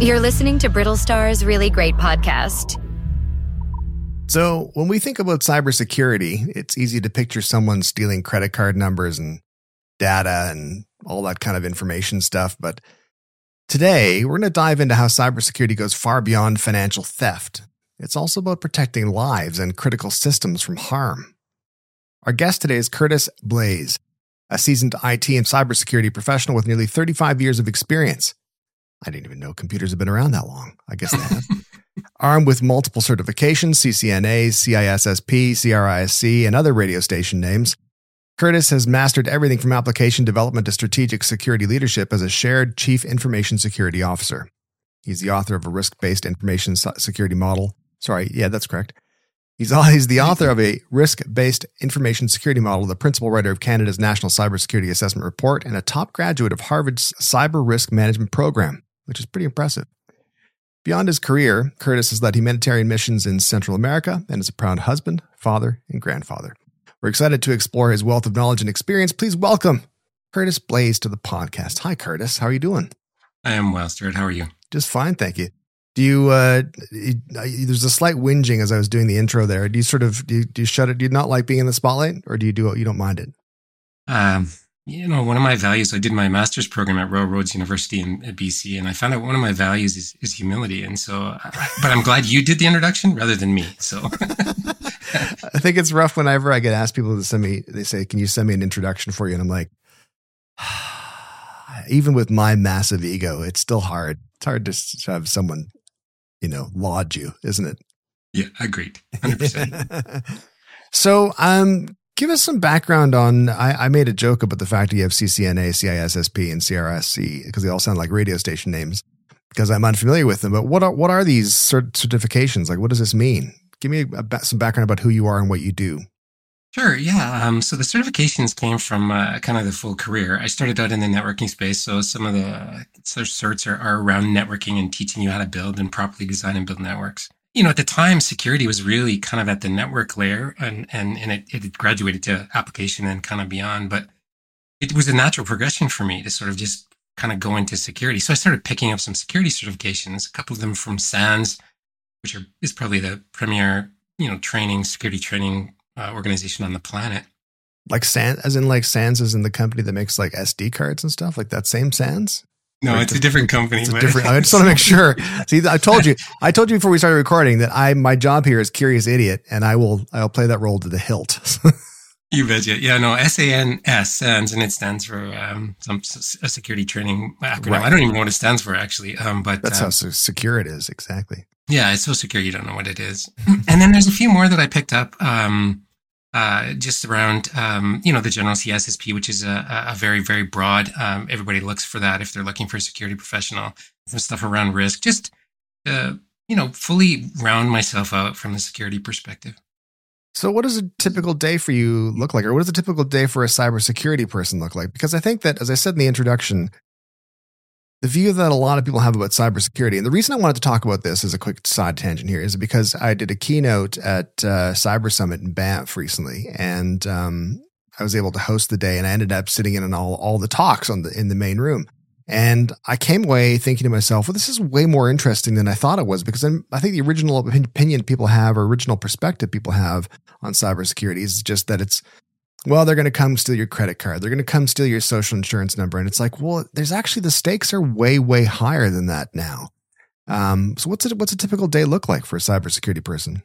You're listening to Brittlestar's really great podcast. So, when we think about cybersecurity, it's easy to picture someone stealing credit card numbers and data and all that kind of information stuff. But today, we're going to dive into how cybersecurity goes far beyond financial theft. It's also about protecting lives and critical systems from harm. Our guest today is Curtis Blais, a seasoned IT and cybersecurity professional with nearly 35 years of experience. I didn't even know computers have been around that long. I guess they have. Armed with multiple certifications, CCNA, CISSP, CRISC, and other radio station names, Curtis has mastered everything from application development to strategic security leadership as a shared chief information security officer. He's the author of a risk based information security model. Sorry, yeah, that's correct. He's, he's the author of a risk based information security model, the principal writer of Canada's National Cybersecurity Assessment Report, and a top graduate of Harvard's Cyber Risk Management Program, which is pretty impressive. Beyond his career, Curtis has led humanitarian missions in Central America and is a proud husband, father, and grandfather. We're excited to explore his wealth of knowledge and experience. Please welcome Curtis Blais to the podcast. Hi, Curtis. How are you doing? I am well, Stuart. How are you? Just fine, thank you. Do you? Uh, there's a slight whinging as I was doing the intro there. Do you sort of do you, do you shut it? Do you not like being in the spotlight, or do you do you don't mind it? Um, you know, one of my values. I did my master's program at Royal Roads University in BC, and I found out one of my values is, is humility. And so, but I'm glad you did the introduction rather than me. So. I think it's rough whenever I get asked people to send me, they say, Can you send me an introduction for you? And I'm like, even with my massive ego, it's still hard. It's hard to have someone, you know, laud you, isn't it? Yeah, agreed. 100%. so, um, give us some background on. I, I, made a joke about the fact that you have CCNA, CISSP, and CRISC because they all sound like radio station names because I'm unfamiliar with them. But what are what are these cert- certifications? Like, what does this mean? give me a, some background about who you are and what you do. Sure. Yeah. Um, so the certifications came from uh, kind of the full career. I started out in the networking space. So some of the certs are, are around networking and teaching you how to build and properly design and build networks. You know, at the time, security was really kind of at the network layer and, and, and it, it graduated to application and kind of beyond. But it was a natural progression for me to sort of just kind of go into security. So I started picking up some security certifications, a couple of them from SANS, which are, is probably the premier, you know, training, security training uh, organization on the planet. Like SANS, as in like SANS is in the company that makes like SD cards and stuff, like that same SANS? No, it's a different company. It's a different. I just want to make sure. See, I told you, I told you before we started recording that I my job here is curious idiot, and I will I'll play that role to the hilt. you betcha. Yeah, no, SANS stands and it stands for um, some a security training acronym. Right. I don't even know what it stands for actually. Um, but that's um, how secure it is exactly. Yeah, it's so secure you don't know what it is. and then there's a few more that I picked up um, uh, just around, um, you know, the general CISSP, which is a, a very, very broad. Um, everybody looks for that if they're looking for a security professional. Some stuff around risk, just to, you know, fully round myself out from the security perspective. So, what does a typical day for you look like, or what does a typical day for a cybersecurity person look like? Because I think that, as I said in the introduction, the view that a lot of people have about cybersecurity. And the reason I wanted to talk about this as a quick side tangent here is because I did a keynote at uh, Cyber Summit in Banff recently, and um, I was able to host the day, and I ended up sitting in on all all the talks on the in the main room. And I came away thinking to myself, well, this is way more interesting than I thought it was because I'm, i think the original opinion people have or original perspective people have on cybersecurity is just that it's well, they're going to come steal your credit card. They're going to come steal your social insurance number. And it's like, well, there's actually the stakes are way, way higher than that now. Um, so what's it, what's a typical day look like for a cybersecurity person?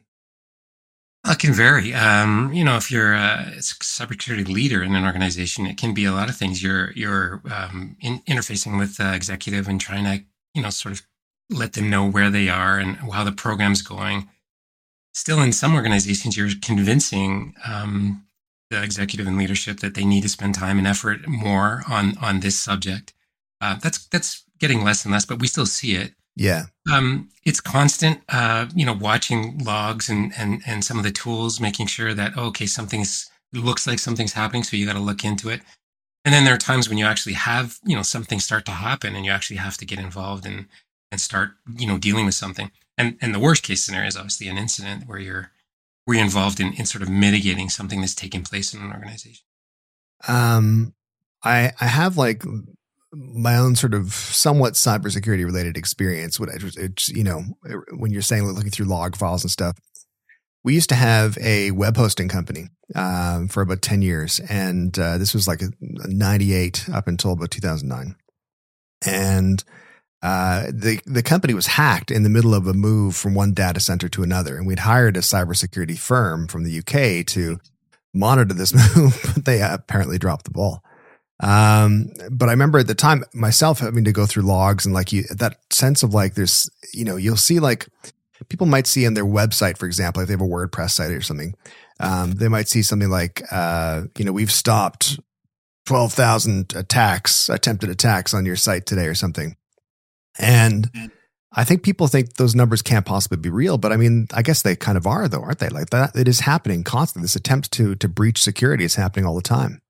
It can vary. Um, you know, if you're a cybersecurity leader in an organization, it can be a lot of things. You're you're um, in, interfacing with the executive and trying to, you know, sort of let them know where they are and how the program's going. Still, in some organizations, you're convincing um, the executive and leadership that they need to spend time and effort more on on this subject. Uh, that's that's getting less and less, but we still see it. Yeah. Um, it's constant, uh, you know, watching logs and, and, and some of the tools, making sure that, oh, okay, something's, looks like something's happening. So you got to look into it. And then there are times when you actually have, you know, something start to happen and you actually have to get involved and, and start, you know, dealing with something. And, and the worst case scenario is obviously an incident where you're, were you involved in, in sort of mitigating something that's taking place in an organization? Um, I, I have like my own sort of somewhat cybersecurity related experience. What it's you know when you're saying looking through log files and stuff, we used to have a web hosting company um, for about ten years, and uh, this was like a, a '98 up until about 2009, and uh, the the company was hacked in the middle of a move from one data center to another, and we'd hired a cybersecurity firm from the UK to monitor this move, but they apparently dropped the ball. Um, but I remember at the time myself having to go through logs and like you, that sense of like there's, you know, you'll see like people might see on their website, for example, if they have a WordPress site or something, um, they might see something like, uh, you know, we've stopped 12,000 attacks, attempted attacks on your site today or something. And I think people think those numbers can't possibly be real, but I mean, I guess they kind of are though, aren't they? Like that, it is happening constantly. This attempt to, to breach security is happening all the time.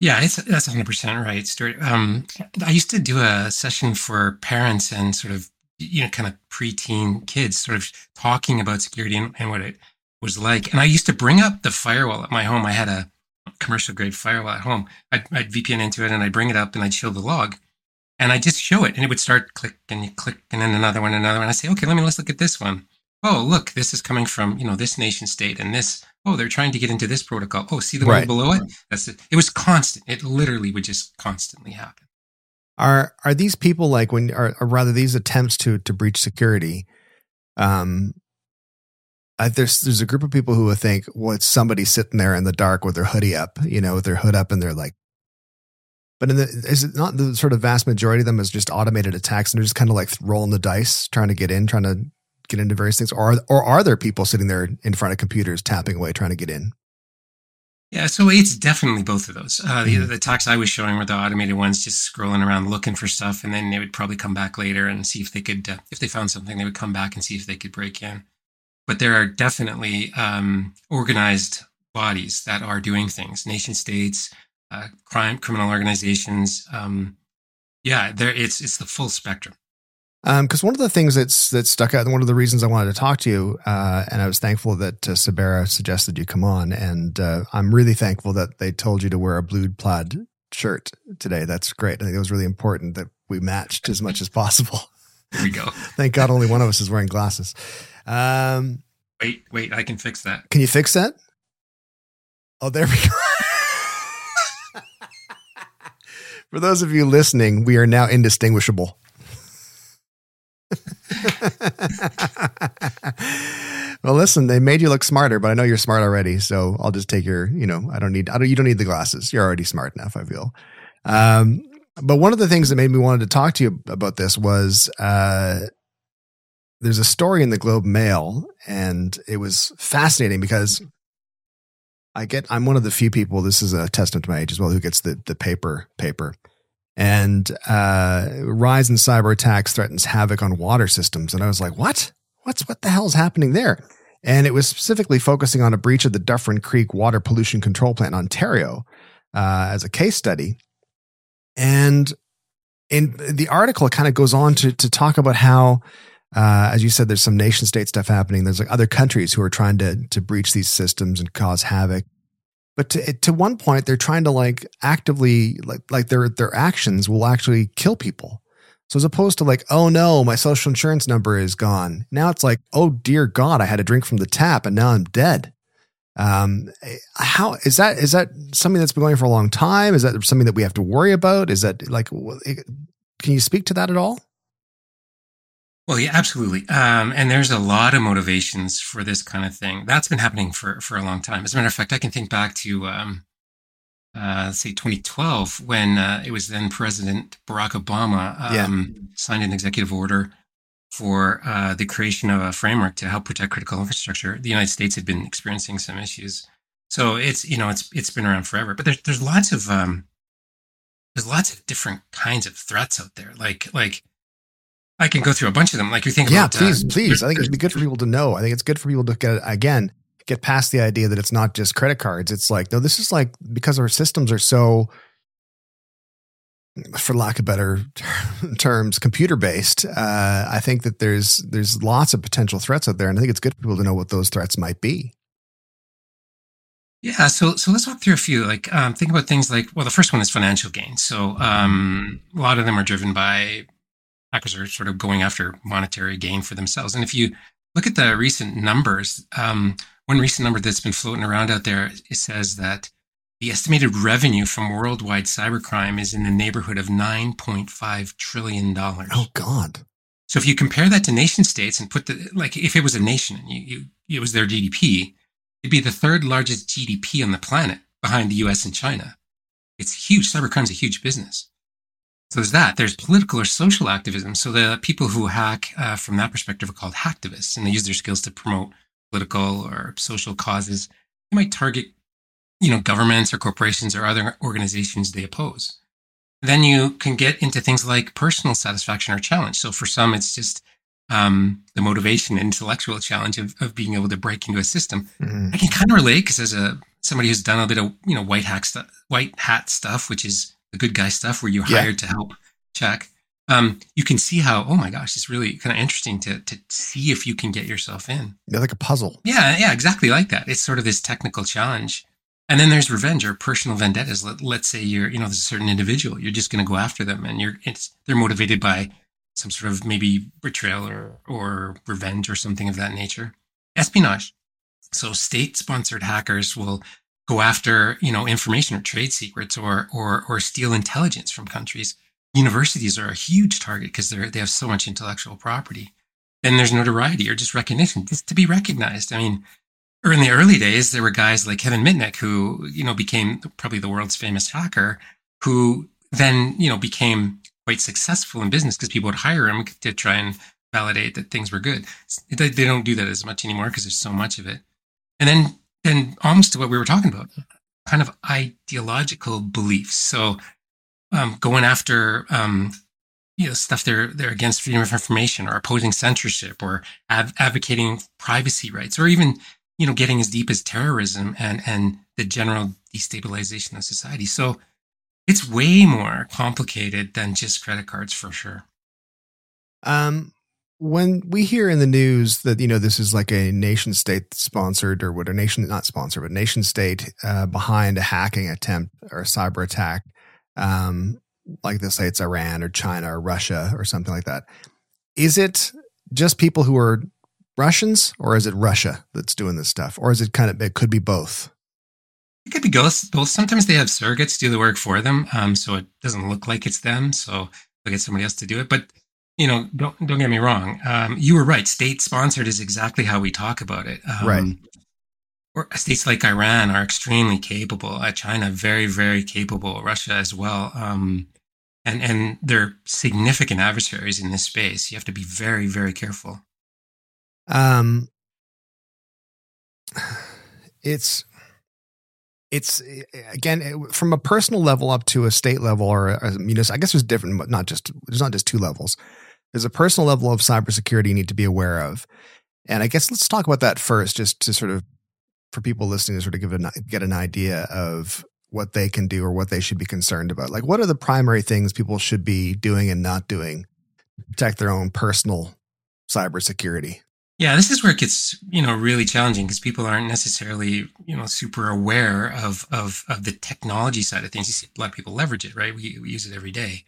Yeah, it's, that's 100% right, Stuart. Um, I used to do a session for parents and sort of, you know, kind of preteen kids, sort of talking about security and, and what it was like. And I used to bring up the firewall at my home. I had a commercial grade firewall at home. I'd, I'd VPN into it and I'd bring it up and I'd show the log and I just show it and it would start click and you click and then another one, another one. I say, okay, let me, let's look at this one. Oh, look, this is coming from, you know, this nation state and this oh, they're trying to get into this protocol. Oh, see the right. one below it? That's it. It was constant. It literally would just constantly happen. Are are these people like when are or rather these attempts to to breach security? Um, I, there's there's a group of people who would think, well, it's somebody sitting there in the dark with their hoodie up, you know, with their hood up, and they're like. But in the, is it not the sort of vast majority of them is just automated attacks and they're just kind of like rolling the dice, trying to get in, trying to get into various things, or or are there people sitting there in front of computers tapping away trying to get in? Yeah, so it's definitely both of those. Uh, the, mm-hmm. the talks I was showing were the automated ones, just scrolling around looking for stuff, and then they would probably come back later and see if they could, uh, if they found something, they would come back and see if they could break in. But there are definitely um, organized bodies that are doing things, nation states, uh, crime, criminal organizations. Um, yeah, there it's it's the full spectrum. Because um, one of the things that's that stuck out, and one of the reasons I wanted to talk to you, uh, and I was thankful that uh, Cybera suggested you come on, and uh, I'm really thankful that they told you to wear a blue plaid shirt today. That's great. I think it was really important that we matched as much as possible. There we go. Thank God, only one of us is wearing glasses. Um, wait, wait, I can fix that. Can you fix that? Oh, there we go. For those of you listening, we are now indistinguishable. well, listen, they made you look smarter, but I know you're smart already, so I'll just take your, you know, I don't need, I don't, you don't need the glasses. You're already smart enough, I feel. Um, but one of the things that made me wanted to talk to you about this was, uh, there's a story in the Globe Mail, and it was fascinating because I get, I'm one of the few people, this is a testament to my age as well, who gets the, the paper paper and uh, rise in cyber attacks threatens havoc on water systems. And I was like, what? What's what the hell is happening there? And it was specifically focusing on a breach of the Dufferin Creek Water Pollution Control Plant in Ontario uh, as a case study. And in the article, it kind of goes on to to talk about how, uh, as you said, there's some nation state stuff happening. There's like other countries who are trying to to breach these systems and cause havoc. But to, to one point they're trying to like actively like like their their actions will actually kill people. So as opposed to like oh no my social insurance number is gone. Now it's like oh dear god i had a drink from the tap and now i'm dead. Um how is that is that something that's been going for a long time? Is that something that we have to worry about? Is that like can you speak to that at all well, yeah, absolutely. Um, and there's a lot of motivations for this kind of thing. That's been happening for, for a long time. As a matter of fact, I can think back to, um, uh, say 2012 when uh, it was then President Barack Obama um, yeah. signed an executive order for uh, the creation of a framework to help protect critical infrastructure. The United States had been experiencing some issues, so it's you know it's it's been around forever. But there's there's lots of um, there's lots of different kinds of threats out there. Like like I can go through a bunch of them. Like you think yeah, about, please, uh, please. I think it'd be good for people to know. I think it's good for people to get again get past the idea that it's not just credit cards. It's like no, this is like because our systems are so, for lack of better terms, computer based. Uh, I think that there's there's lots of potential threats out there, and I think it's good for people to know what those threats might be. Yeah, so so let's walk through a few. Like, um, think about things like well, the first one is financial gain. So um, a lot of them are driven by hackers are sort of going after monetary gain for themselves. And if you look at the recent numbers, um, one recent number that's been floating around out there it says that the estimated revenue from worldwide cybercrime is in the neighborhood of nine point five trillion dollars. Oh God! So if you compare that to nation states and put the like, if it was a nation and you, you it was their GDP It'd be the third largest GDP on the planet behind the US and China. It's huge. Cybercrime's a huge business. So there's that. There's political or social activism. So the people who hack uh, from that perspective are called hacktivists, and they use their skills to promote political or social causes. They might target, you know, governments or corporations or other organizations they oppose. Then you can get into things like personal satisfaction or challenge. So for some, it's just um, the motivation, intellectual challenge of, of being able to break into a system. Mm-hmm. I can kind of relate because as a somebody who's done a bit of you know white hack stuff, white hat stuff, which is the good guy stuff, where you're yeah. hired to help check. Um, you can see how oh my gosh, it's really kind of interesting to to see if you can get yourself in. Yeah, like a puzzle. Yeah, yeah, exactly like that. It's sort of this technical challenge. And then there's revenge or personal vendettas. Let, let's say you're, you know, there's a certain individual, you're just going to go after them and you're, it's, they're motivated by some sort of maybe betrayal or, or revenge or something of that nature. Espionage. So state sponsored hackers will go after, you know, information or trade secrets or, or, or steal intelligence from countries. Universities are a huge target because they're, they have so much intellectual property. Then there's notoriety or just recognition, just to be recognized. I mean, or in the early days, there were guys like Kevin Mitnick who, you know, became probably the world's famous hacker who then, you know, became quite successful in business because people would hire him to try and validate that things were good. They, they don't do that as much anymore because there's so much of it. And then, then almost to what we were talking about, kind of ideological beliefs. So, um, going after, um, you know, stuff they're, they're against freedom of information or opposing censorship or av- advocating privacy rights or even, you know, getting as deep as terrorism and, and the general destabilization of society. So it's way more complicated than just credit cards for sure. Um, when we hear in the news that you know this is like a nation state sponsored or what a nation not sponsored but nation state uh, behind a hacking attempt or a cyber attack, um, like they say it's Iran or China or Russia or something like that. Is it just people who are Russians or is it Russia that's doing this stuff or is it kind of it could be both? It could be both. Sometimes they have surrogates do the work for them, um, so it doesn't look like it's them. So they'll get somebody else to do it. But you know, don't don't get me wrong. Um, you were right. State sponsored is exactly how we talk about it. Um, right. Or states like Iran are extremely capable. Uh, China, very very capable. Russia as well. Um, and and they're significant adversaries in this space. You have to be very very careful. Um, it's it's again from a personal level up to a state level or a, you know I guess there's different but not just there's not just two levels. There's a personal level of cybersecurity you need to be aware of, and I guess let's talk about that first, just to sort of for people listening to sort of give get an idea of what they can do or what they should be concerned about. Like, what are the primary things people should be doing and not doing to protect their own personal cybersecurity? Yeah, this is where it gets, you know, really challenging because people aren't necessarily, you know, super aware of, of, of the technology side of things. You see a lot of people leverage it, right? We, we use it every day.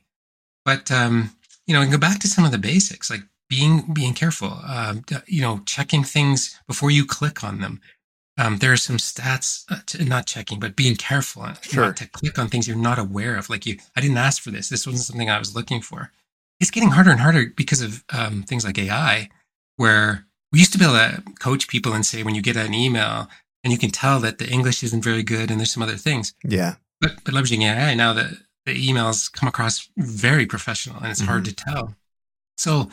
But, um, you know, and go back to some of the basics, like being, being careful, um, you know, checking things before you click on them. Um, there are some stats, uh, to, not checking, but being careful sure. not to click on things you're not aware of. Like you, I didn't ask for this. This wasn't something I was looking for. It's getting harder and harder because of um, things like AI, where we used to be able to coach people and say when you get an email and you can tell that the English isn't very good and there's some other things. Yeah. But but leveraging AI now the the emails come across very professional and it's mm-hmm. hard to tell. So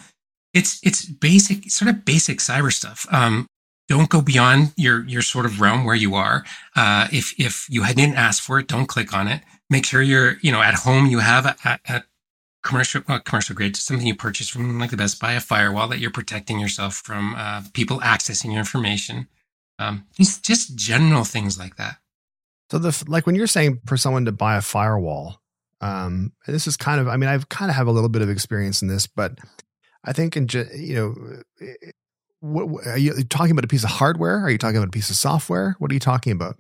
it's it's basic sort of basic cyber stuff. Um, don't go beyond your your sort of realm where you are. Uh, if if you didn't ask for it, don't click on it. Make sure you're you know at home you have a, a, commercial uh, commercial grade, something you purchase from like the Best Buy, a firewall that you're protecting yourself from uh, people accessing your information. Um, just just general things like that. So the like when you're saying for someone to buy a firewall, um, this is kind of I mean I've kind of have a little bit of experience in this, but I think in you know. What, are you talking about a piece of hardware? Are you talking about a piece of software? What are you talking about?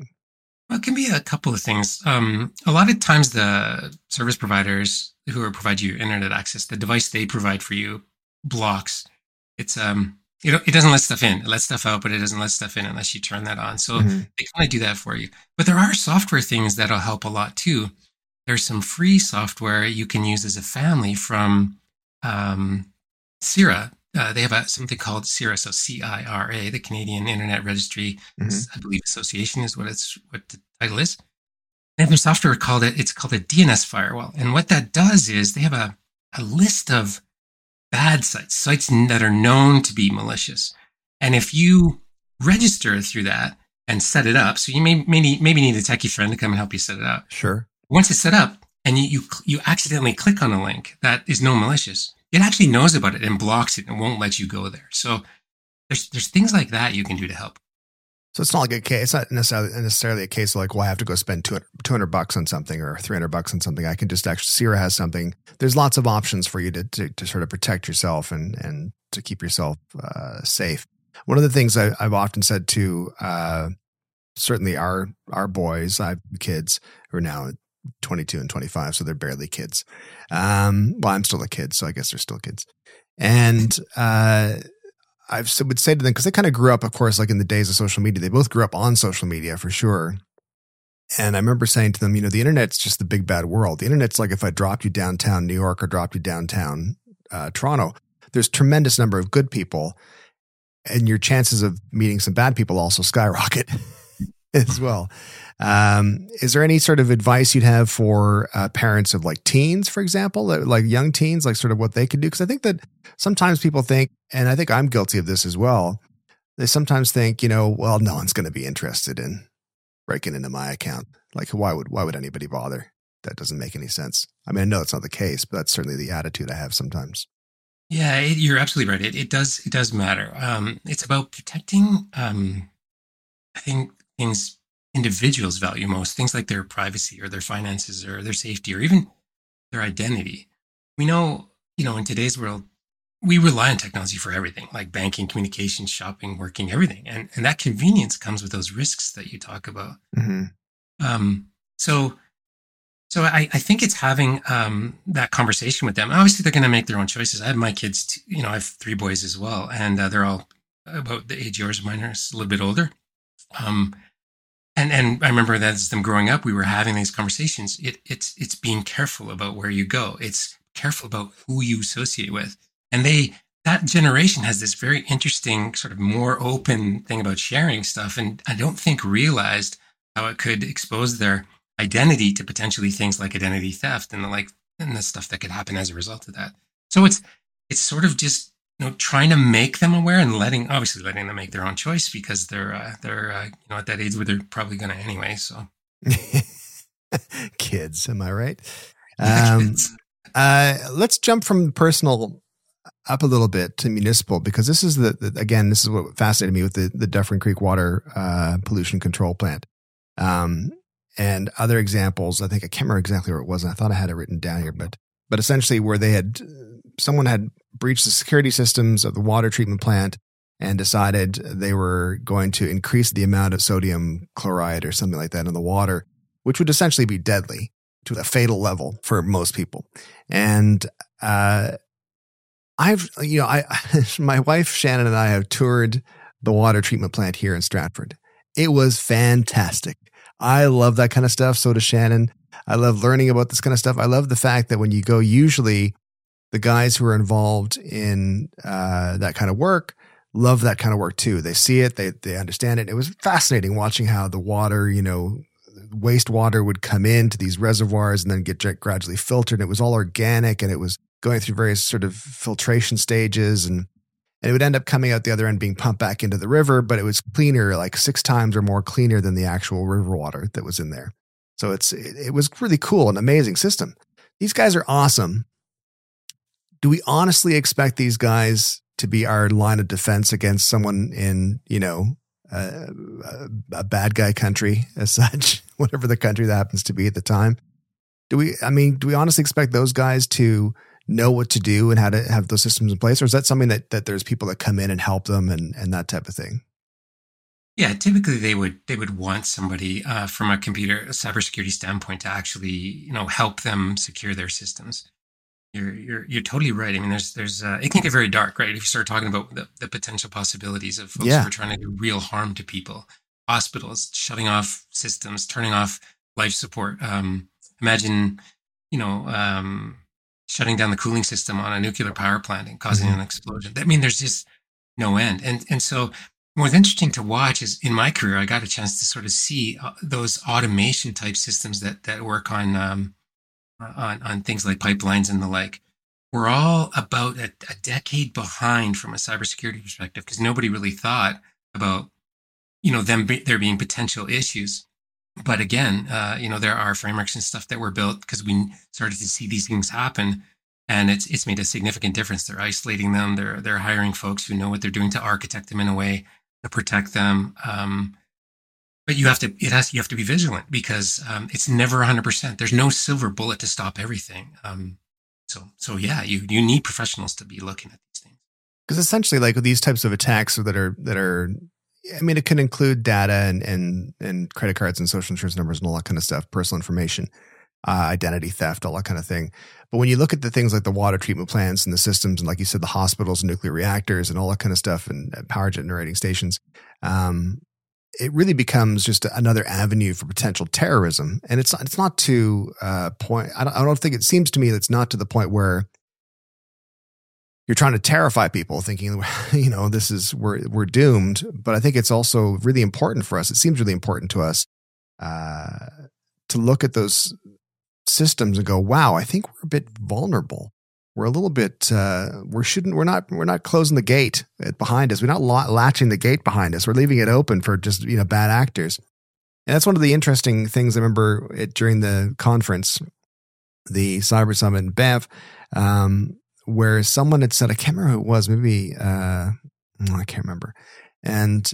Well, it can be a couple of things. Um, a lot of times, the service providers who are provide you internet access, the device they provide for you blocks. It's um, know, it doesn't let stuff in. It lets stuff out, but it doesn't let stuff in unless you turn that on. So mm-hmm. they kind of do that for you. But there are software things that'll help a lot too. There's some free software you can use as a family from um, CIRA. Uh, they have a, something called CIRA, so C-I-R-A, the Canadian Internet Registry, mm-hmm. I believe, Association is what it's what the title is. They have their software called it. It's called a DNS firewall, and what that does is they have a a list of bad sites, sites that are known to be malicious, and if you register through that and set it up, so you may maybe maybe need a techie friend to come and help you set it up. Sure. Once it's set up, and you you, you accidentally click on a link that is no malicious, it actually knows about it and blocks it and won't let you go there. So there's there's things like that you can do to help. So it's not like a case. It's not necessarily necessarily a case of like, well, I have to go spend 200, 200 bucks on something or three hundred bucks on something. I can just actually CIRA has something. There's lots of options for you to to, to sort of protect yourself and and to keep yourself uh, safe. One of the things I, have often said to uh, certainly our our boys, I have kids who are now 22 and 25, so they're barely kids. Um, well, I'm still a kid, so I guess they're still kids. And uh, I would say to them because they kind of grew up, of course, like in the days of social media. They both grew up on social media for sure. And I remember saying to them, you know, the internet's just the big bad world. The internet's like if I dropped you downtown New York or dropped you downtown uh, Toronto. There's tremendous number of good people, and your chances of meeting some bad people also skyrocket as well. Um, is there any sort of advice you'd have for uh, parents of like teens, for example, like young teens, like sort of what they could do? Because I think that sometimes people think, and I think I'm guilty of this as well. They sometimes think, you know, well, no one's going to be interested in breaking into my account. Like, why would why would anybody bother? That doesn't make any sense. I mean, I know it's not the case, but that's certainly the attitude I have sometimes. Yeah, it, you're absolutely right. It, it does it does matter. Um, it's about protecting. Um, I think things individuals value most, things like their privacy or their finances or their safety or even their identity. We know, you know, in today's world, we rely on technology for everything, like banking, communication, shopping, working, everything. And, and that convenience comes with those risks that you talk about. Mm-hmm. Um, so, so I, I think it's having um, that conversation with them. Obviously, they're going to make their own choices. I have my kids, you know, I have three boys as well, and uh, they're all about the age yours. Mine are a little bit older. Um, and and I remember that as them growing up, we were having these conversations. It, it's it's being careful about where you go. It's careful about who you associate with. And they that generation has this very interesting sort of more open thing about sharing stuff, and I don't think realized how it could expose their identity to potentially things like identity theft and the like and the stuff that could happen as a result of that. So it's it's sort of just you know, trying to make them aware and letting, obviously letting them make their own choice because they're, uh, they're, uh, you know, at that age where they're probably going to anyway. So kids, am I right? Um, uh, let's jump from personal up a little bit to municipal because this is the, the again, this is what fascinated me with the, the Dufferin Creek Water, uh, pollution control plant. Um, and other examples, I think I can't remember exactly where it was. And I thought I had it written down here, but, but essentially where they had, someone had breached the security systems of the water treatment plant and decided they were going to increase the amount of sodium chloride or something like that in the water, which would essentially be deadly to a fatal level for most people. And, uh, I've, you know, I, my wife Shannon and I have toured the water treatment plant here in Stratford. It was fantastic. I love that kind of stuff. So does Shannon. I love learning about this kind of stuff. I love the fact that when you go, usually the guys who are involved in uh, that kind of work love that kind of work too. They see it, they they understand it. It was fascinating watching how the water, you know, wastewater would come into these reservoirs and then get gradually filtered. It was all organic and it was going through various sort of filtration stages and and it would end up coming out the other end being pumped back into the river, but it was cleaner, like six times or more cleaner than the actual river water that was in there. So it's it, it was really cool, an amazing system. These guys are awesome do we honestly expect these guys to be our line of defense against someone in, you know, a, bad guy country as such, whatever the country that happens to be at the time? Do we, I mean, do we honestly expect those guys to know what to do and how to have those systems in place? Or is that something that, that there's people that come in and help them and, and that type of thing? Yeah, typically they would they would want somebody uh, from a computer a cybersecurity standpoint to actually you know help them secure their systems. You're you're you're totally right. I mean, there's there's uh, it can get very dark, right? If you start talking about the, the potential possibilities of folks Yeah. who are trying to do real harm to people, hospitals shutting off systems, turning off life support. Um, imagine, you know, um, shutting down the cooling system on a nuclear power plant and causing Mhm. an explosion. I mean, there's just no end. And and so what's interesting to watch is in my career, I got a chance to sort of see uh, those automation type systems that that work on um, on on things like pipelines and the like. We're all about a, a decade behind from a cybersecurity perspective because nobody really thought about you know them be, there being potential issues. But again, uh, you know there are frameworks and stuff that were built because we started to see these things happen, and it's it's made a significant difference. They're isolating them. They're they're hiring folks who know what they're doing to architect them in a way to protect them. Um, but you have to it has you have to be vigilant because um, it's never 100%. There's no silver bullet to stop everything. Um, so so yeah, you you need professionals to be looking at these things. because essentially like these types of attacks that are that are i mean it can include data and and and credit cards and social insurance numbers and all that kind of stuff personal information uh, identity theft all that kind of thing but when you look at the things like the water treatment plants and the systems and like you said the hospitals and nuclear reactors and all that kind of stuff and uh, power generating stations um, it really becomes just another avenue for potential terrorism. And it's it's not to uh point I don't, I don't think it seems to me that it's not to the point where you're trying to terrify people thinking you know this is we're we're doomed. But i think it's also really important for us it seems really important to us uh, to look at those systems and go wow i think we're a bit vulnerable we're a little bit uh, we shouldn't we're not we're not closing the gate behind us we're not latching the gate behind us we're leaving it open for just you know bad actors and that's one of the interesting things i remember it, during the conference the cyber summit in banff um, where someone had said, I can't remember who it was, maybe, uh, oh, I can't remember. And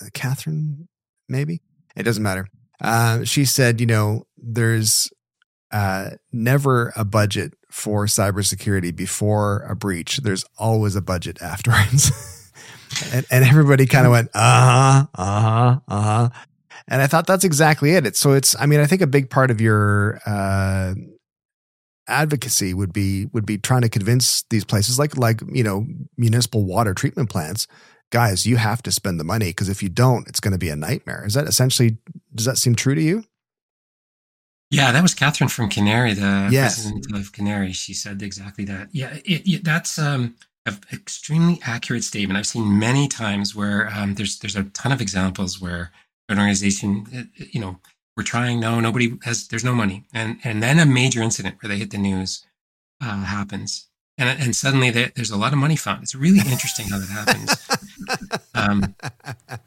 uh, Catherine, maybe? It doesn't matter. Uh, she said, you know, there's uh, never a budget for cybersecurity before a breach. There's always a budget afterwards. and, and everybody kind of went, uh huh, uh huh, uh huh. And I thought that's exactly it. It's so it's, I mean, I think a big part of your, uh, advocacy would be would be trying to convince these places like like you know municipal water treatment plants guys you have to spend the money because if you don't it's going to be a nightmare is that essentially does that seem true to you Yeah, that was Catherine from Canary, the Yes. president of Canary. She said exactly that. Yeah, it, it, that's um, an extremely accurate statement. I've seen many times where um, there's there's a ton of examples where an organization, uh, you know, we're trying, no, nobody has, there's no money, and and then a major incident where they hit the news uh, happens, and and suddenly there, there's a lot of money found. It's really interesting how that happens. Um,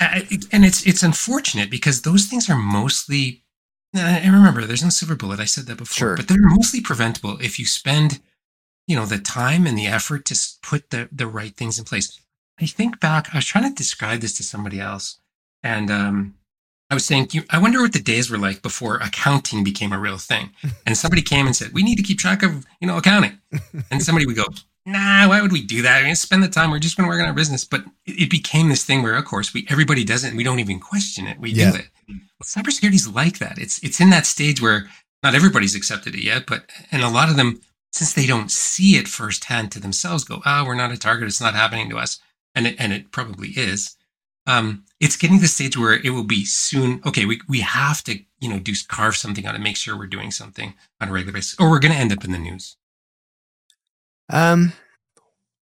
and it's it's unfortunate because those things are mostly and remember there's no silver bullet i said that before Sure. but they're mostly preventable if you spend you know the time and the effort to put the the right things in place i think back i was trying to describe this to somebody else and um I was saying, I wonder what the days were like before accounting became a real thing. And somebody came and said, we need to keep track of, you know, accounting. And somebody would go, nah, why would we do that? I mean, spend the time. We're just going to work on our business. But it, it became this thing where, of course, we everybody does it and we don't even question it. We Yeah. do it. Well, cybersecurity is like that. It's it's in that stage where not everybody's accepted it yet, but and a lot of them, since they don't see it firsthand to themselves, go, ah, we're not a target. It's not happening to us, and it, and it probably is. Um, it's getting to the stage where it will be soon. Okay, we we have to you know do carve something out and make sure we're doing something on a regular basis, or we're going to end up in the news. um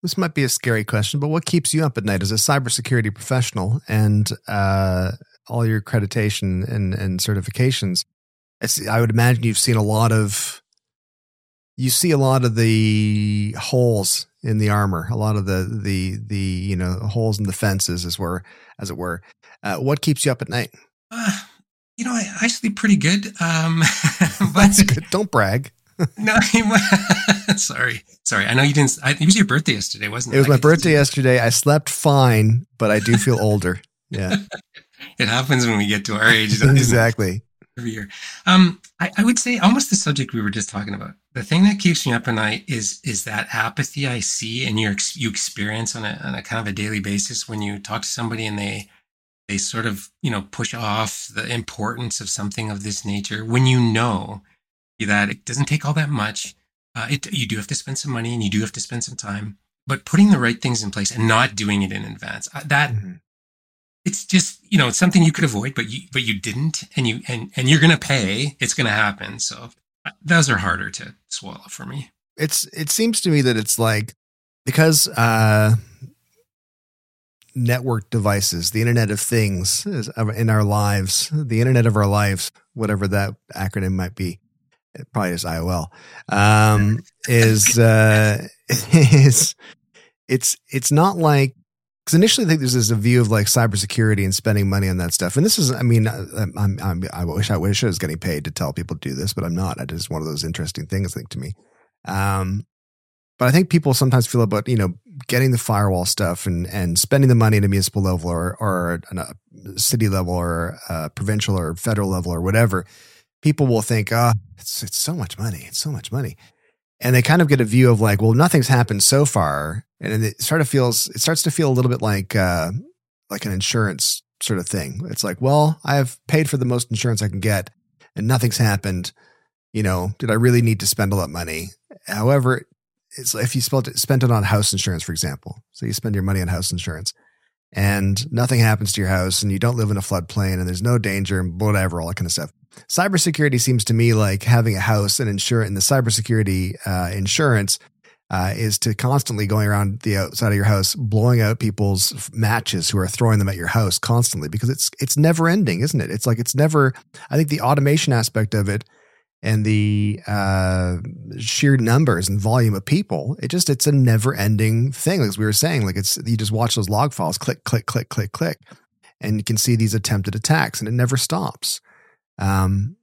this might be a scary question but what keeps you up at night as a cybersecurity professional and uh all your accreditation and and certifications i would imagine you've seen a lot of you see a lot of the holes in the armor a lot of the the the you know holes in the fences as were as it were uh, what keeps you up at night Uh, you know, I, I sleep pretty good. Um, but that's good don't brag no, sorry, sorry. I know you didn't. I, it was your birthday yesterday, wasn't it? it was my birthday yesterday i slept fine but i do feel older yeah It happens when we get to our age. exactly every year. Um, I, I would say almost the subject we were just talking about. The thing that keeps me up at night is is that apathy I see and you you experience on a on a kind of a daily basis when you talk to somebody and they they sort of, you know, push off the importance of something of this nature when you know that it doesn't take all that much. Uh, it, you do have to spend some money and you do have to spend some time, but putting the right things in place and not doing it in advance, uh, that mm-hmm. It's just, you know, it's something you could avoid, but you, but you didn't and you, and, and you're to pay, it's to happen. So uh, those are harder to swallow for me. It's, it seems to me that it's like, because, uh, network devices, the Internet of Things is in our lives, the Internet of our lives, whatever that acronym might be. It probably is IOL. Um, is uh, is it's it's not like because initially I think there's this a view of like cybersecurity and spending money on that stuff. And this is, I mean, uh, I'm, I'm, i wish I wish I was getting paid to tell people to do this, but I'm not. It is one of those interesting things, I think, to me. Um, but I think people sometimes feel about you know getting the firewall stuff and and spending the money at a municipal level or or a city level or a provincial or federal level or whatever. People will think, oh, it's it's so much money, it's so much money, and they kind of get a view of like, well, nothing's happened so far, and it sort of feels it starts to feel a little bit like uh, like an insurance sort of thing. It's like, well, I have paid for the most insurance I can get, and nothing's happened. You know, did I really need to spend all that money? However, it's if you spent it, spent it on house insurance, for example. So you spend your money on house insurance and nothing happens to your house and you don't live in a floodplain and there's no danger and whatever, all that kind of stuff. Cybersecurity seems to me like having a house and insurance and the cybersecurity uh, insurance uh, is to constantly going around the outside of your house, blowing out people's matches who are throwing them at your house constantly because it's it's never ending, isn't it? It's like it's never. I think the automation aspect of it and the uh, sheer numbers and volume of people, it just it's a never ending thing. As we were saying, like it's you just watch those log files, click, click, click, click, click, and you can see these attempted attacks, and it never stops. Um,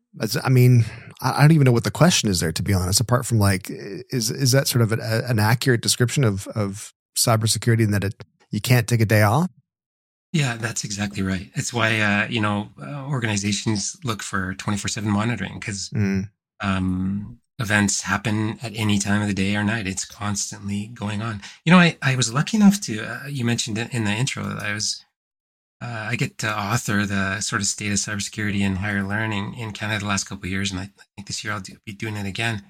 I mean, I don't even know what the question is there, to be honest. Apart from like, is is that sort of an, an accurate description of of cybersecurity, and that it you can't take a day off? Yeah, that's exactly right. It's why uh, you know uh, organizations look for twenty four seven monitoring because mm. um, events happen at any time of the day or night. It's constantly going on. You know, I, I was lucky enough to uh, you mentioned it in the intro that I was uh, I get to author the sort of state of cybersecurity and higher learning in Canada the last couple of years, and I, think this year I'll do, be doing it again.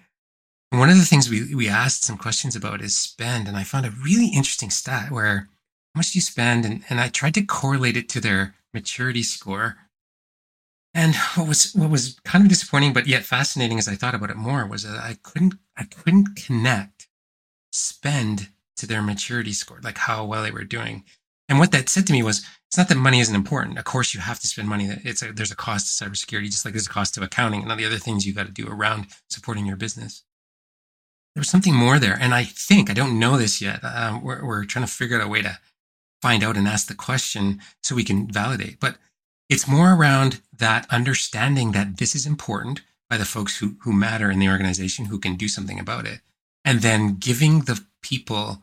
And one of the things we we asked some questions about is spend, and I found a really interesting stat where how much do you spend? And, and I tried to correlate it to their maturity score. And what was what was kind of disappointing, but yet fascinating as I thought about it more, was that I couldn't I couldn't connect spend to their maturity score, like how well they were doing. And what that said to me was, it's not that money isn't important. Of course, you have to spend money. It's a, there's a cost to cybersecurity, just like there's a cost to accounting and all the other things you got to do around supporting your business. There was something more there, and I think I don't know this yet. Um, we're, we're trying to figure out a way to find out and ask the question so we can validate. But it's more around that understanding that this is important by the folks who, who matter in the organization who can do something about it. And then giving the people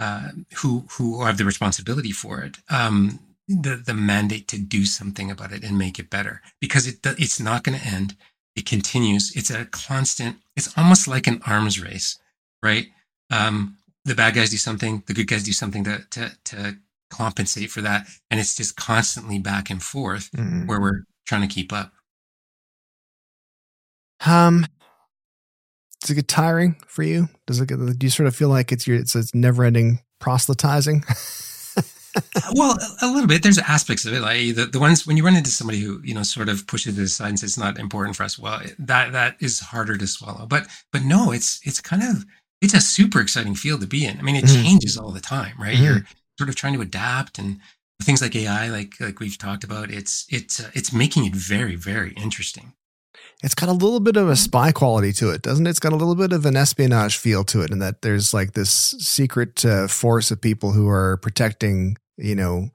uh, who who have the responsibility for it um, the the mandate to do something about it and make it better because it it's not going to end. It continues. It's a constant. It's almost like an arms race, right? Um, the bad guys do something, the good guys do something to to, to compensate for that, and it's just constantly back and forth mm-hmm. where we're trying to keep up. Um, does it get tiring for you? Does it? Get, do you sort of feel like it's your it's, it's never ending proselytizing? well, a little bit. There's aspects of it, like the, the ones when you run into somebody who you know sort of pushes it aside and says it's not important for us. Well, that that is harder to swallow. But but no, it's it's kind of it's a super exciting field to be in. I mean, it mm-hmm. changes all the time, right? Mm-hmm. You're sort of trying to adapt and things like AI, like like we've talked about. It's it's uh, it's making it very very interesting. It's got a little bit of a spy quality to it, doesn't it? It's got a little bit of an espionage feel to it, and that there's like this secret uh, force of people who are protecting, you know,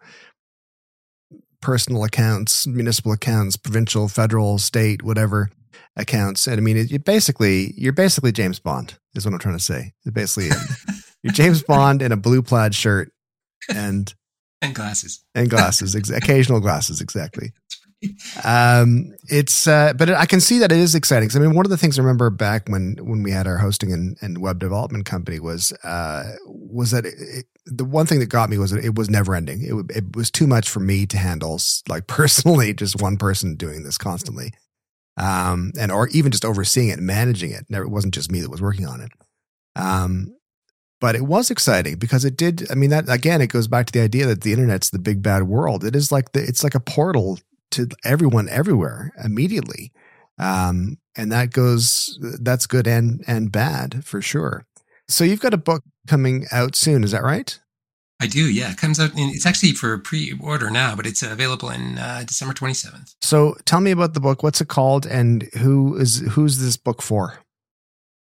personal accounts, municipal accounts, provincial, federal, state, whatever accounts. And I mean, it, it basically, you're basically James Bond, is what I'm trying to say. It basically, you're James Bond in a blue plaid shirt and and glasses and glasses, ex- occasional glasses, exactly. um, it's uh, but I can see that it is exciting. I mean, one of the things I remember back when when we had our hosting and, and web development company was uh, was that it, the one thing that got me was that it was never ending. It, it was too much for me to handle, like personally, just one person doing this constantly, um, and or even just overseeing it and managing it. Never, it wasn't just me that was working on it. Um, but it was exciting because it did. I mean, that again, it goes back to the idea that the internet's the big bad world. It is like the, it's like a portal to everyone everywhere immediately. Um, and that goes, that's good and, and bad for sure. So you've got a book coming out soon. Is that right? I do. Yeah. It comes out. In, it's actually for pre order now, but it's available in uh, December 27th. So tell me about the book. What's it called? And who is, who's this book for?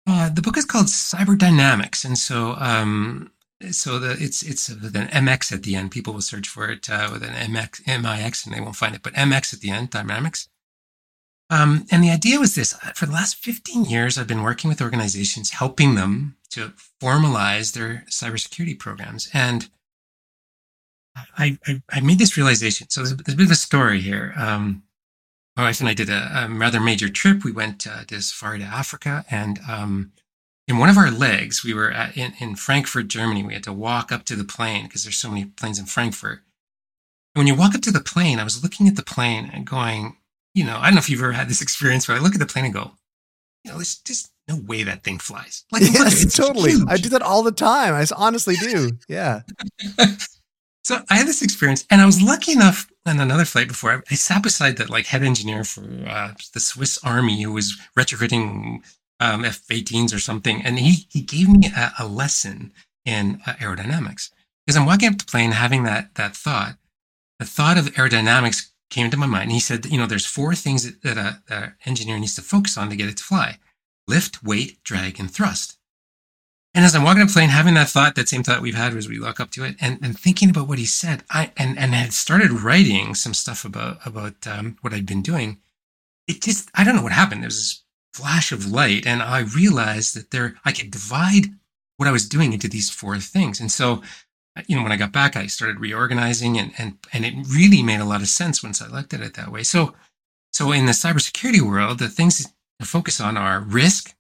Uh, the book is called Cyber Dynamx, and so um, so the it's it's with an MX at the end. People will search for it uh, with an MX MIX, and they won't find it, but MX at the end, Dynamx. Um, and the idea was this: uh, for the last fifteen years, I've been working with organizations, helping them to formalize their cybersecurity programs, and I I, I made this realization. So there's, there's, a bit of a story here. Um, my wife and I did a, a rather major trip. We went uh, to safari to Africa, and um, in one of our legs, we were at, in, in Frankfurt, Germany. We had to walk up to the plane because there's so many planes in Frankfurt. And when you walk up to the plane, I was looking at the plane and going, you know, I don't know if you've ever had this experience, but I look at the plane and go, you know, there's just no way that thing flies. Like, yes, totally. Huge. I do that all the time. I honestly do. Yeah. so I had this experience, and I was lucky enough on another flight before. I, I sat beside the like head engineer for uh, the Swiss Army who was retrofitting um, F-18s or something, and he he gave me a, a lesson in uh, aerodynamics because I'm walking up the plane having that that thought. The thought of aerodynamics came into my mind. And he said, you know, there's four things that, that a, a engineer needs to focus on to get it to fly: lift, weight, drag, and thrust. And as I'm walking up the plane, having that thought, that same thought we've had as we walk up to it, and, and thinking about what he said, I and and had started writing some stuff about about um, what I'd been doing. It just I don't know what happened. There was this flash of light, and I realized that there I could divide what I was doing into these four things. And so, you know, when I got back, I started reorganizing, and and and it really made a lot of sense once I looked at it that way. So, so in the cybersecurity world, the things to focus on are risk,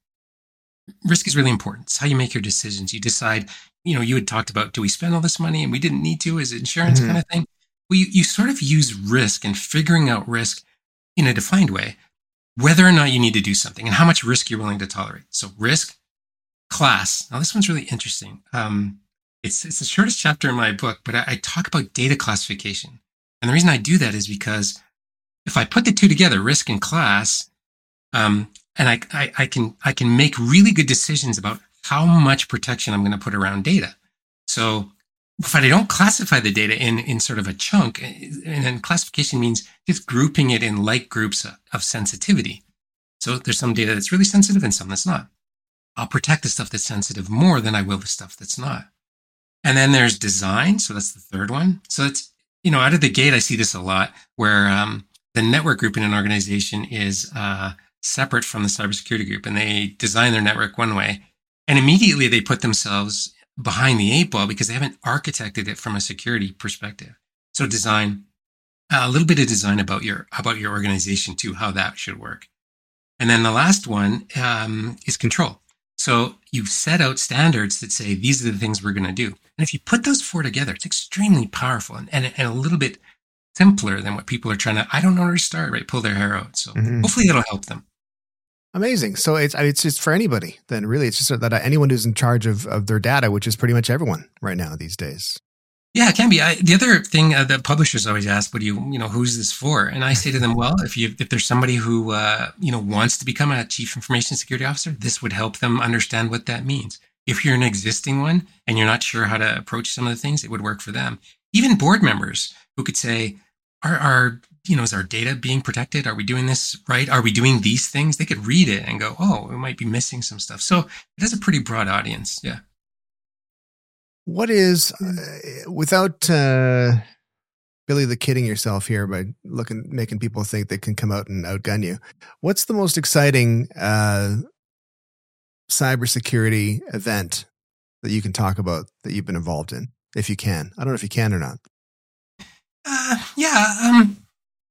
risk is really important. It's how you make your decisions. You decide, you know, you had talked about, do we spend all this money and we didn't need to? Is insurance mm-hmm. kind of thing? Well, you, you sort of use risk and figuring out risk in a defined way, whether or not you need to do something and how much risk you're willing to tolerate. So risk, class. Now this one's really interesting. Um, it's, it's the shortest chapter in my book, but I, I talk about data classification. And the reason I do that is because if I put the two together, risk and class, um, and I, I, I can I can make really good decisions about how much protection I'm going to put around data. So if I don't classify the data in, in sort of a chunk, and then classification means just grouping it in like groups of sensitivity. So there's some data that's really sensitive and some that's not. I'll protect the stuff that's sensitive more than I will the stuff that's not. And then there's design. So that's the third one. So it's, you know, out of the gate, I see this a lot where um, the network group in an organization is uh, separate from the cybersecurity group and they design their network one way. And immediately they put themselves behind the eight ball because they haven't architected it from a security perspective. So design, a little bit of design about your, about your organization too, how that should work. And then the last one um, is control. So you've set out standards that say these are the things we're going to do. And if you put those four together, it's extremely powerful and, and, and, a little bit simpler than what people are trying to, I don't know where to start, right? Pull their hair out. So mm-hmm. hopefully it'll help them. Amazing. So it's it's just for anybody. Then really, it's just that anyone who's in charge of of their data, which is pretty much everyone right now these days. Yeah, it can be. I, the other thing uh, that publishers always ask, "What do you, you know, who's this for?" And I say to them, "Well, if you if there's somebody who uh, you know wants to become a chief information security officer, this would help them understand what that means. If you're an existing one and you're not sure how to approach some of the things, it would work for them. Even board members who could say, "Are are you know, is our data being protected? Are we doing this right? Are we doing these things? They could read it and go, oh, we might be missing some stuff. So it has a pretty broad audience. Yeah. What is, uh, without uh, Billy the kidding yourself here by looking, making people think they can come out and outgun you, what's the most exciting uh, cybersecurity event that you can talk about that you've been involved in, if you can? I don't know if you can or not. Uh, yeah. Um,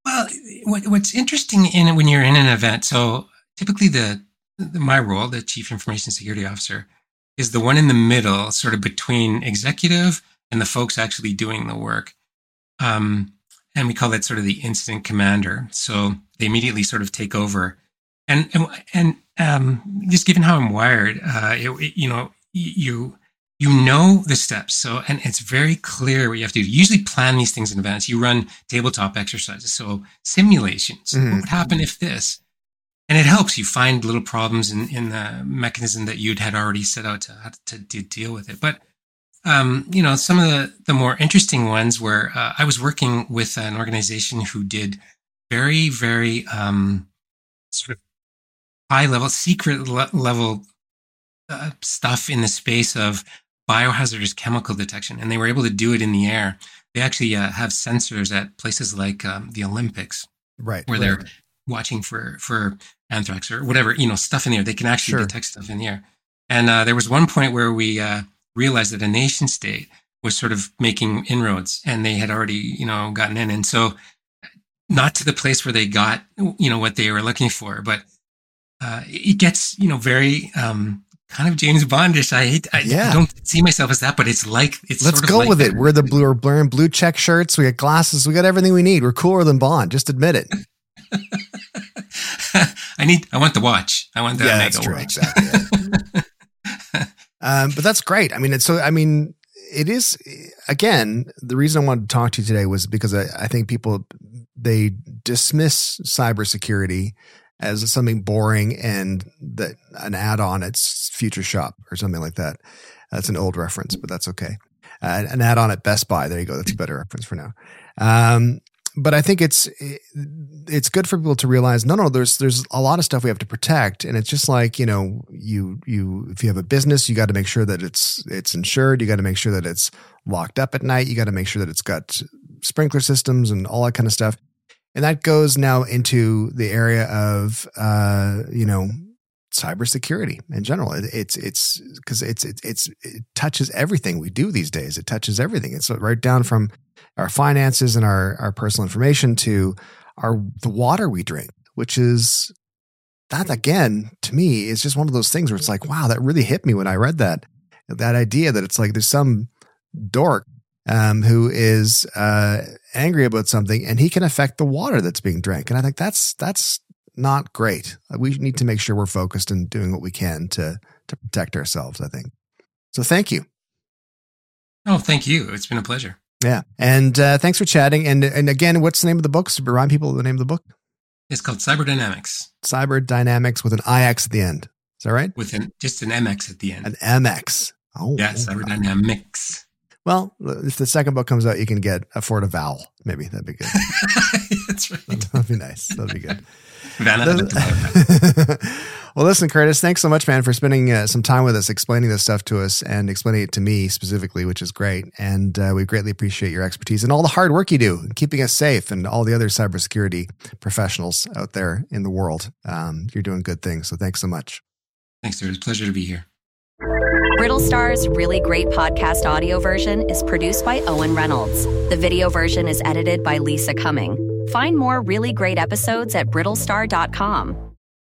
Well, what, what's interesting in when you're in an event, so typically the, the my role, the chief information security officer, is the one in the middle, sort of between executive and the folks actually doing the work. Um, and we call that sort of the incident commander. So they immediately sort of take over. And and, and um, just given how I'm wired, uh, it, it, you know, you you know the steps. So and it's very clear what you have to do. You usually plan these things in advance. You run tabletop exercises, so simulations. Mm-hmm. What would happen if this? And it helps you find little problems in, in the mechanism that you'd had already set out to, to, to deal with it. But um, you know, some of the, the more interesting ones were uh, I was working with an organization who did very, very um, sort of high level, secret le- level uh, stuff in the space of biohazardous chemical detection, and they were able to do it in the air. They actually uh, have sensors at places like um, the Olympics, right, where right. they're watching for for anthrax or whatever you know stuff in the air. They can actually sure. detect stuff in the air. And uh, there was one point where we uh, realized that a nation state was sort of making inroads, and they had already you know gotten in, and so not to the place where they got you know what they were looking for, but uh, it gets you know very um, kind of James Bondish. I hate. I, yeah. I don't see myself as that, but it's like it's. Let's go like with it. We're the blue. We're wearing blue check shirts. We got glasses. We got everything we need. We're cooler than Bond. Just admit it. I need. I want the watch. I want the yeah, that's true. Watch. Exactly. um, but that's great. I mean, it's so. I mean, it is. Again, the reason I wanted to talk to you today was because I, I think people they dismiss cybersecurity as something boring and that an add-on at Future Shop or something like that. That's an old reference, but that's okay. Uh, an add-on at Best Buy. There you go. That's a better reference for now. Um, but I think it's it's good for people to realize no no there's there's a lot of stuff we have to protect and it's just like you know you you if you have a business you got to make sure that it's it's insured you got to make sure that it's locked up at night you got to make sure that it's got sprinkler systems and all that kind of stuff and that goes now into the area of uh, you know cybersecurity in general. It, it's it's because it's, it's it's it touches everything we do these days. It touches everything. It's right down from our finances and our our personal information to our the water we drink, which is that again to me is just one of those things where it's like, wow, that really hit me when I read that. That idea that it's like there's some dork um, who is uh, angry about something, and he can affect the water that's being drank. And I think that's that's not great. We need to make sure we're focused and doing what we can to to protect ourselves. I think. So thank you. Oh, thank you. It's been a pleasure. Yeah, and uh, thanks for chatting. And and again, what's the name of the book? To remind people of the name of the book. It's called Cyber Dynamx. Cyber Dynamx with an IX at the end. Is that right? With an just an MX at the end. An MX. Oh, yeah, Cyber Dynamx. Well, if the second book comes out, you can get afford a vowel. Maybe that'd be good. That's right. That'd be nice. That'd be good. well, listen, Curtis, thanks so much, man, for spending uh, some time with us, explaining this stuff to us and explaining it to me specifically, which is great. And uh, we greatly appreciate your expertise and all the hard work you do in keeping us safe and all the other cybersecurity professionals out there in the world. Um, you're doing good things. So thanks so much. Thanks, dude. It's a pleasure to be here. Brittlestar's really great podcast audio version is produced by Owen Reynolds. The video version is edited by Lisa Cumming. Find more really great episodes at brittlestar.com.